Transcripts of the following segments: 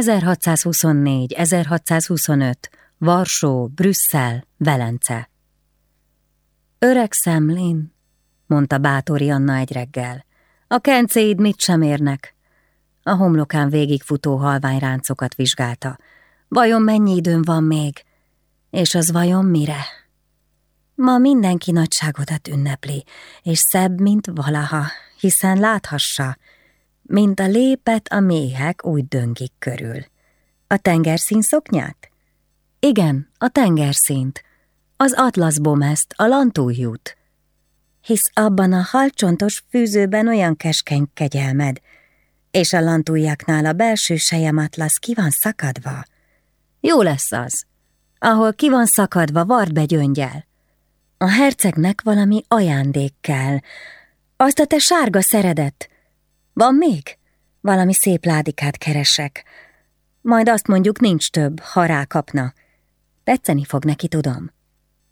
1624-1625, Varsó, Brüsszel, Velence. Öreg szemlén, mondta bátori Anna egy reggel. A kencéid mit sem érnek? A homlokán végigfutó halvány ráncokat vizsgálta. Vajon mennyi időm van még? És az vajon mire? Ma mindenki nagyságodat ünnepli, és szebb, mint valaha, hiszen láthassa, mint a lépet a méhek úgy döngik körül. A tengerszín szoknyát? Igen, a tengerszínt. Az atlaszbomeszt, a lantújút. Hisz abban a halcsontos fűzőben olyan keskeny kegyelmed, és a lantújáknál a belső atlasz ki van szakadva. Jó lesz az. Ahol ki van szakadva, vard be gyöngyel. A hercegnek valami ajándék kell. Azt a te sárga szeredet. Van még? Valami szép ládikát keresek. Majd azt mondjuk nincs több, ha rákapna. Tetszeni fog neki, tudom.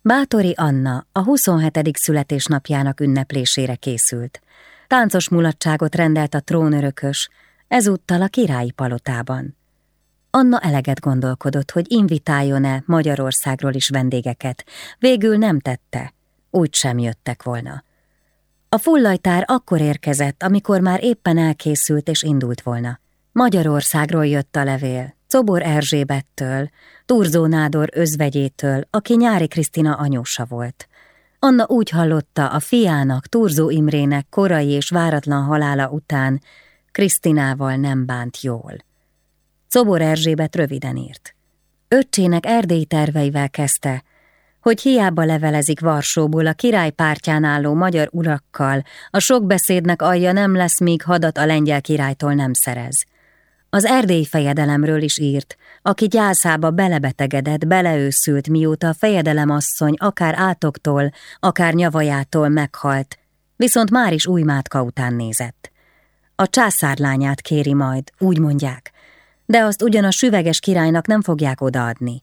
Bátori Anna a 27. születésnapjának ünneplésére készült. Táncos mulatságot rendelt a trónörökös, ezúttal a királyi palotában. Anna eleget gondolkodott, hogy invitáljon-e Magyarországról is vendégeket. Végül nem tette, úgy sem jöttek volna. A fullajtár akkor érkezett, amikor már éppen elkészült és indult volna. Magyarországról jött a levél, Cobor Erzsébettől, Turzó Nádor özvegyétől, aki Nyári Krisztina anyósa volt. Anna úgy hallotta a fiának, Turzó Imrének korai és váratlan halála után, Krisztinával nem bánt jól. Cobor Erzsébet röviden írt. Öccsének erdélyi terveivel kezdte, hogy hiába levelezik Varsóból a király pártján álló magyar urakkal, a sok beszédnek alja nem lesz, míg hadat a lengyel királytól nem szerez. Az erdélyi fejedelemről is írt, aki gyászába belebetegedett, beleőszült, mióta a fejedelemasszony akár átoktól, akár nyavajától meghalt, viszont már is új mátka után nézett. A császárlányát kéri majd, úgy mondják, de azt ugyan a süveges királynak nem fogják odaadni.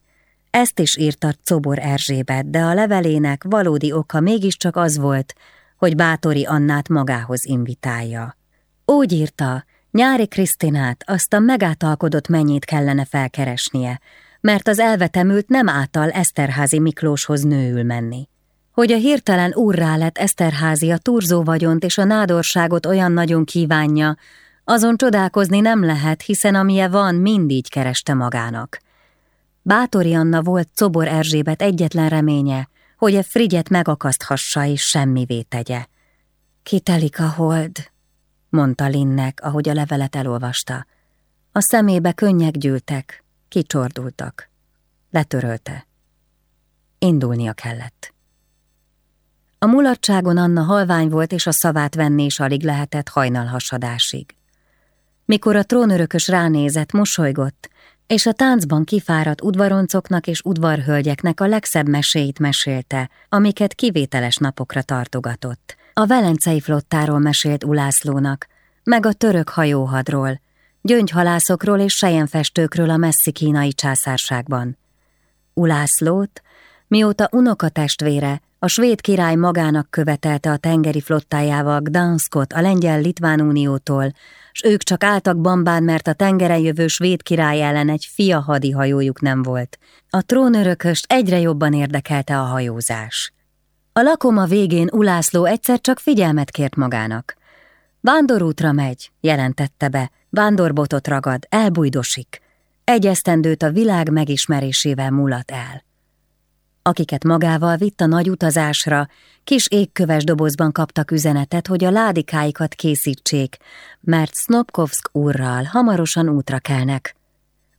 Ezt is írta Cobor Erzsébet, de a levelének valódi oka mégiscsak az volt, hogy Bátori Annát magához invitálja. Úgy írta, nyári Krisztinát azt a megátalkodott mennyit kellene felkeresnie, mert az elvetemült nem által Eszterházi Miklóshoz nőül menni. Hogy a hirtelen úrrá lett Eszterházi a turzó vagyont és a nádorságot olyan nagyon kívánja, azon csodálkozni nem lehet, hiszen amilyen van, mindig kereste magának. Bátori Anna volt Cobor Erzsébet egyetlen reménye, hogy a Frigyet megakaszthassa és semmivé tegye. Kitelik a hold, mondta Linnek, ahogy a levelet elolvasta. A szemébe könnyek gyűltek, kicsordultak. Letörölte. Indulnia kellett. A mulatságon Anna halvány volt, és a szavát venni is alig lehetett hajnalhasadásig. Mikor a trónörökös ránézett, mosolygott, és a táncban kifáradt udvaroncoknak és udvarhölgyeknek a legszebb meséit mesélte, amiket kivételes napokra tartogatott. A velencei flottáról mesélt Ulászlónak, meg a török hajóhadról, gyöngyhalászokról és sejenfestőkről a messzi kínai császárságban. Ulászlót, mióta unokatestvére, a svéd király magának követelte a tengeri flottájával Gdanskot a Lengyel-Litván Uniótól, s ők csak álltak bambán, mert a tengeren jövő svéd király ellen egy fia hadihajójuk nem volt. A trónörököst egyre jobban érdekelte a hajózás. A lakoma végén Ulászló egyszer csak figyelmet kért magának. Vándorútra megy, jelentette be, vándorbotot ragad, elbújdosik. Egy esztendőt a világ megismerésével mulat el akiket magával vitt a nagy utazásra, kis égköves dobozban kaptak üzenetet, hogy a ládikáikat készítsék, mert Snopkovsk úrral hamarosan útra kelnek.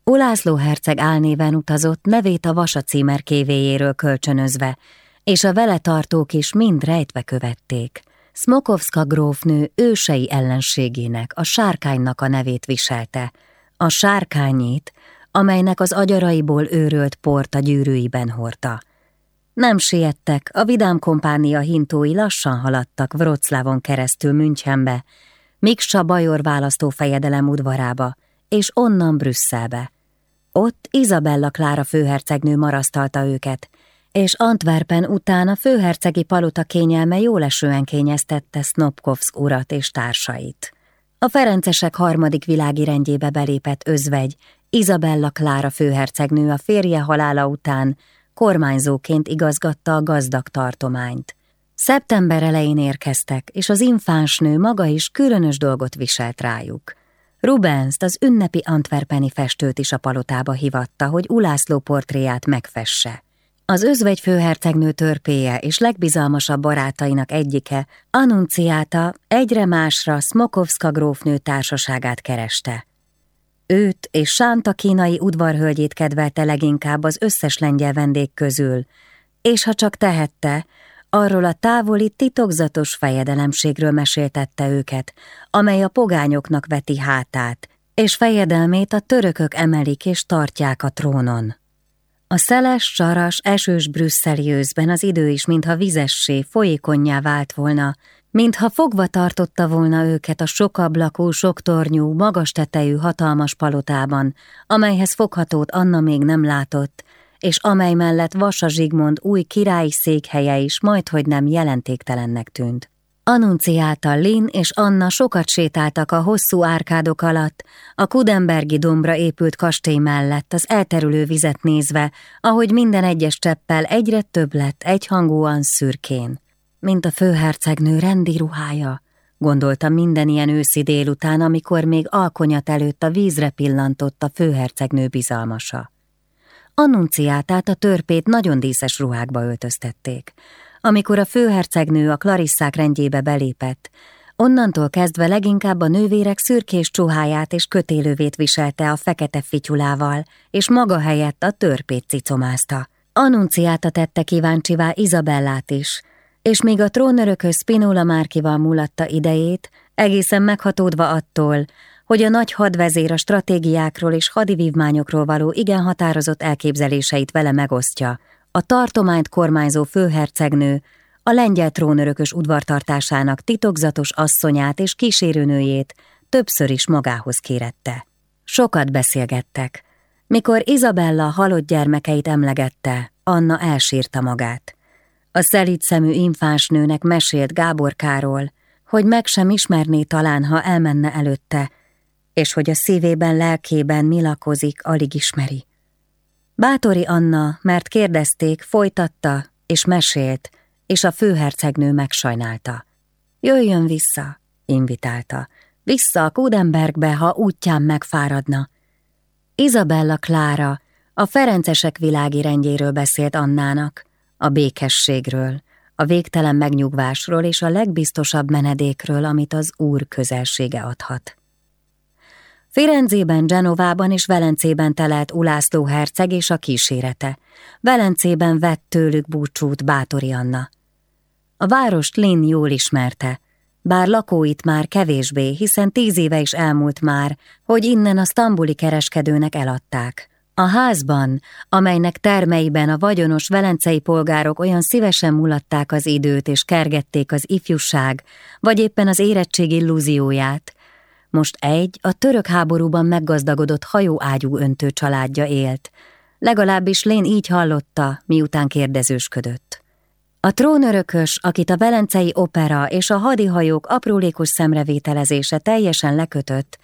Ulászló herceg álnéven utazott, nevét a Vasa címer kévéjéről kölcsönözve, és a vele tartók is mind rejtve követték. Smokovska grófnő ősei ellenségének, a sárkánynak a nevét viselte, a sárkányét, amelynek az agyaraiból őrölt port a gyűrűiben hordta. Nem siettek, a vidám kompánia hintói lassan haladtak Wroclawon keresztül Münchenbe, Miksa Bajor választófejedelem udvarába, és onnan Brüsszelbe. Ott Izabella Klára főhercegnő marasztalta őket, és Antwerpen után a főhercegi palota kényelme jólesően kényeztette Snopkovsk urat és társait. A Ferencesek harmadik világi rendjébe belépett özvegy Izabella Klára főhercegnő a férje halála után kormányzóként igazgatta a gazdag tartományt. Szeptember elején érkeztek, és az infáns nő maga is különös dolgot viselt rájuk. Rubens, az ünnepi antwerpeni festőt is a palotába hivatta, hogy Ulászló portréját megfesse. Az özvegy főhercegnő törpéje és legbizalmasabb barátainak egyike, Annunciáta egyre másra Smokovska grófnő társaságát kereste. Őt és Sánta kínai udvarhölgyét kedvelte leginkább az összes lengyel vendég közül, és ha csak tehette, arról a távoli titokzatos fejedelemségről meséltette őket, amely a pogányoknak veti hátát, és fejedelmét a törökök emelik és tartják a trónon. A szeles, saras, esős brüsszeli őszben az idő is mintha vizessé, folyékonyá vált volna, mintha fogva tartotta volna őket a sokablakú, soktornyú, magas tetejű hatalmas palotában, amelyhez foghatót Anna még nem látott, és amely mellett Vasa Zsigmond új királyi székhelye is majdhogy nem jelentéktelennek tűnt. Annunciálta Lin és Anna sokat sétáltak a hosszú árkádok alatt, a Kudenbergi dombra épült kastély mellett az elterülő vizet nézve, ahogy minden egyes cseppel egyre több lett egyhangúan szürkén. Mint a főhercegnő rendi ruhája, gondolta minden ilyen őszi délután, amikor még alkonyat előtt a vízre pillantott a főhercegnő bizalmasa. Annunciátát a törpét nagyon díszes ruhákba öltöztették. Amikor a főhercegnő a Klarisszák rendjébe belépett, onnantól kezdve leginkább a nővérek szürkés csuháját és kötélővét viselte a fekete fityulával, és maga helyett a törpét cicomázta. Annunciáta tette kíváncsivá Izabellát is, és míg a trónörökös Spinola Márkival mulatta idejét, egészen meghatódva attól, hogy a nagy hadvezér a stratégiákról és hadivívmányokról való igen határozott elképzeléseit vele megosztja, a tartományt kormányzó főhercegnő, a lengyel trónörökös udvartartásának titokzatos asszonyát és kísérőnőjét többször is magához kérette. Sokat beszélgettek. Mikor Izabella halott gyermekeit emlegette, Anna elsírta magát. A szelít szemű infáns nőnek mesélt Gáborkáról, hogy meg sem ismerné talán, ha elmenne előtte, és hogy a szívében, lelkében mi lakozik, alig ismeri. Bátori Anna, mert kérdezték, folytatta és mesélt, és a főhercegnő megsajnálta. Jöjjön vissza, invitálta. Vissza a Kudenbergbe, ha útján megfáradna. Izabella Klára a Ferencesek világi rendjéről beszélt Annának, a békességről, a végtelen megnyugvásról és a legbiztosabb menedékről, amit az Úr közelsége adhat. Firenzében, Genovában és Velencében telelt Ulászló herceg és a kísérete. Velencében vett tőlük búcsút Bátori Anna. A várost Lin jól ismerte, bár lakóit már kevésbé, hiszen tíz éve is elmúlt már, hogy innen a sztambuli kereskedőnek eladták. A házban, amelynek termeiben a vagyonos velencei polgárok olyan szívesen mulatták az időt és kergették az ifjúság, vagy éppen az érettség illúzióját, most egy, a török háborúban meggazdagodott hajóágyú öntő családja élt. Legalábbis Lén így hallotta, miután kérdezősködött. A trónörökös, akit a velencei opera és a hadihajók aprólékos szemrevételezése teljesen lekötött,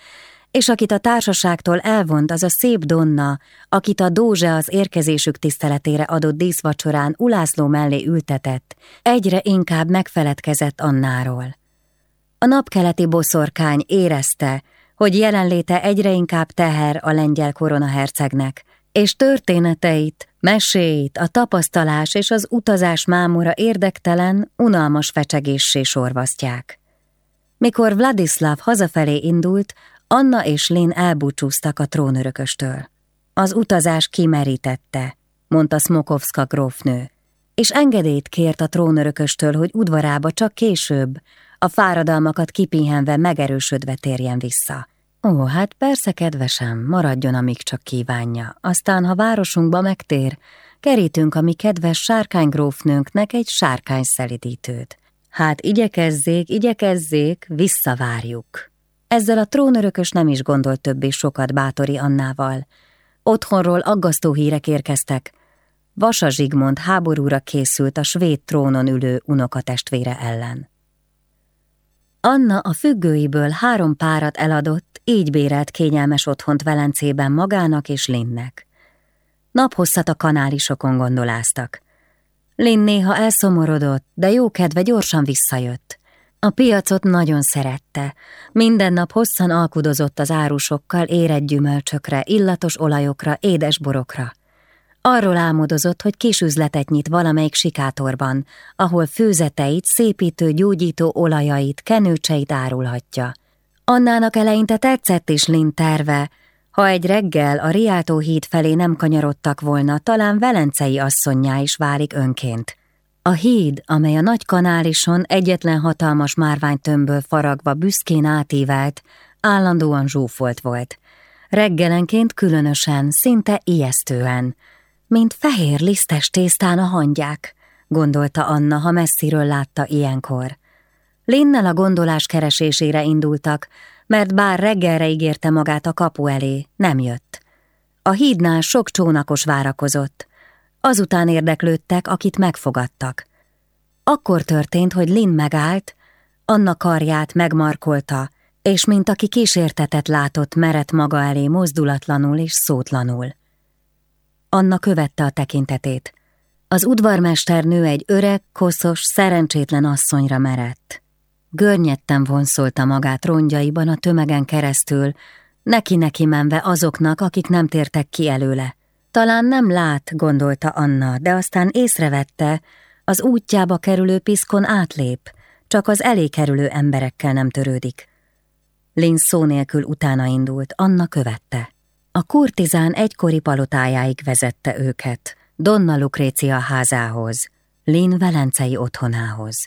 és akit a társaságtól elvont az a szép Donna, akit a Dózse az érkezésük tiszteletére adott díszvacsorán Ulászló mellé ültetett, egyre inkább megfeledkezett Annáról. A napkeleti boszorkány érezte, hogy jelenléte egyre inkább teher a lengyel koronahercegnek, és történeteit, meséit, a tapasztalás és az utazás mámora érdektelen, unalmas fecsegéssé sorvasztják. Mikor Vladislav hazafelé indult, Anna és Lén elbúcsúztak a trónörököstől. Az utazás kimerítette, mondta Smokovska grófnő, és engedélyt kért a trónörököstől, hogy udvarába csak később, a fáradalmakat kipihenve megerősödve térjen vissza. Ó, hát persze, kedvesem, maradjon, amíg csak kívánja. Aztán, ha városunkba megtér, kerítünk a mi kedves sárkánygrófnőnknek egy sárkányszelidítőt. Hát igyekezzék, igyekezzék, visszavárjuk. Ezzel a trónörökös nem is gondolt többé sokat Bátori Annával. Otthonról aggasztó hírek érkeztek. Vasa Zsigmond háborúra készült a svéd trónon ülő unokatestvére ellen. Anna a függőiből három párat eladott, így bérelt kényelmes otthont Velencében magának és Linnek. Naphosszat a kanálisokon gondoláztak. Lin néha elszomorodott, de jó kedve gyorsan visszajött. A piacot nagyon szerette. Minden nap hosszan alkudozott az árusokkal érett gyümölcsökre, illatos olajokra, édes borokra. Arról álmodozott, hogy kis üzletet nyit valamelyik sikátorban, ahol főzeteit, szépítő, gyógyító olajait, kenőcseit árulhatja. Annának eleinte tetszett is Lin terve, ha egy reggel a Riáltó híd felé nem kanyarodtak volna, talán Velencei asszonyá is válik önként. A híd, amely a nagy kanálison egyetlen hatalmas márványtömbből faragva büszkén átívelt, állandóan zsúfolt volt. Reggelenként különösen, szinte ijesztően, mint fehér lisztes tésztán a hangyák, gondolta Anna, ha messziről látta ilyenkor. Linnel a gondolás keresésére indultak, mert bár reggelre ígérte magát a kapu elé, nem jött. A hídnál sok csónakos várakozott. Azután érdeklődtek, akit megfogadtak. Akkor történt, hogy Lin megállt, Anna karját megmarkolta, és mint aki kísértetet látott, merett maga elé mozdulatlanul és szótlanul. Anna követte a tekintetét. Az udvarmesternő egy öreg, koszos, szerencsétlen asszonyra merett. Görnyetten vonszolta magát rongyaiban a tömegen keresztül, neki-neki menve azoknak, akik nem tértek ki előle. Talán nem lát, gondolta Anna, de aztán észrevette, az útjába kerülő piszkon átlép, csak az elé kerülő emberekkel nem törődik. Lin szó nélkül utána indult, Anna követte. A kurtizán egykori palotájáig vezette őket, Donna Lucrécia házához, Lin velencei otthonához.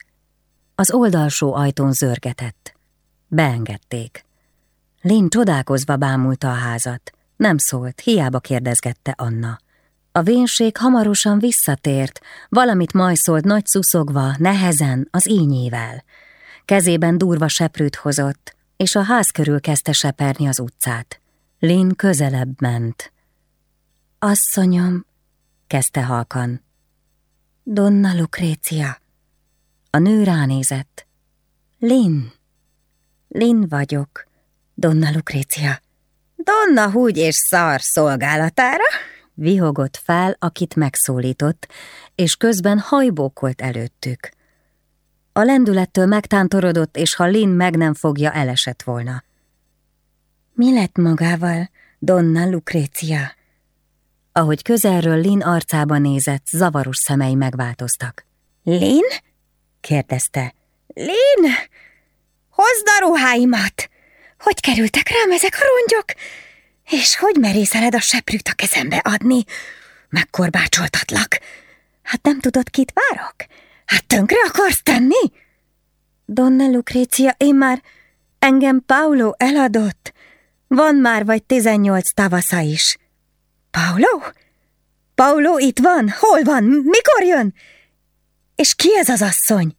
Az oldalsó ajtón zörgetett. Beengedték. Lin csodálkozva bámulta a házat. Nem szólt, hiába kérdezgette Anna. A vénség hamarosan visszatért, valamit majszolt nagy szuszogva, nehezen, az ínyével. Kezében durva seprűt hozott, és a ház körül kezdte seperni az utcát. Lin közelebb ment. Asszonyom, kezdte halkan. Donna Lucrécia. A nő ránézett. Lin. Lin vagyok, Donna Lucrécia. Donna húgy és szar szolgálatára? Vihogott fel, akit megszólított, és közben hajbókolt előttük. A lendülettől megtántorodott, és ha Lin meg nem fogja, elesett volna. Mi lett magával, Donna Lucrécia? Ahogy közelről Lin arcába nézett, zavaros szemei megváltoztak. Lin? kérdezte. Lin! Hozd a ruháimat! Hogy kerültek rám ezek a rongyok? És hogy merészeled a seprűt a kezembe adni? Megkorbácsoltatlak. Hát nem tudod, kit várok? Hát tönkre akarsz tenni? Donna Lucrécia, én már... Engem Paulo eladott. Van már vagy tizennyolc tavasza is. Paulo? Paulo itt van? Hol van? Mikor jön? És ki ez az asszony?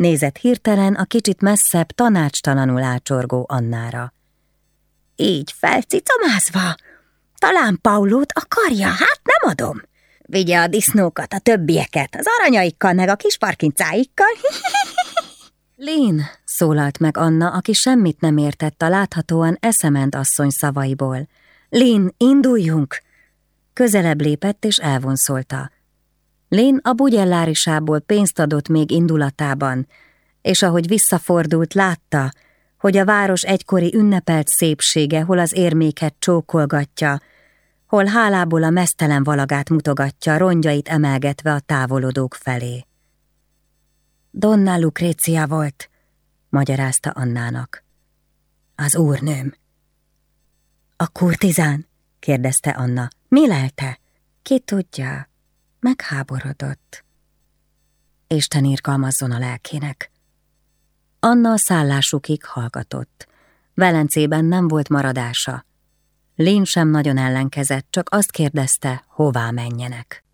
Nézett hirtelen a kicsit messzebb, tanácstalanul ácsorgó Annára. Így felcicamázva? Talán Paulót akarja, hát nem adom. Vigye a disznókat, a többieket, az aranyaikkal, meg a kis parkincáikkal. Lén, szólalt meg Anna, aki semmit nem értett a láthatóan eszement asszony szavaiból. Lén, induljunk! Közelebb lépett és elvonszolta. Lén a bugyellárisából pénzt adott még indulatában, és ahogy visszafordult, látta, hogy a város egykori ünnepelt szépsége hol az érméket csókolgatja, hol hálából a mesztelen valagát mutogatja, rongyait emelgetve a távolodók felé. Donna Lucrécia volt, magyarázta Annának. Az úrnőm. A kurtizán? kérdezte Anna. Mi lelte? Ki tudja? Megháborodott. Isten irkalmazzon a lelkének. Anna a szállásukig hallgatott. Velencében nem volt maradása. Lén sem nagyon ellenkezett, csak azt kérdezte, hová menjenek.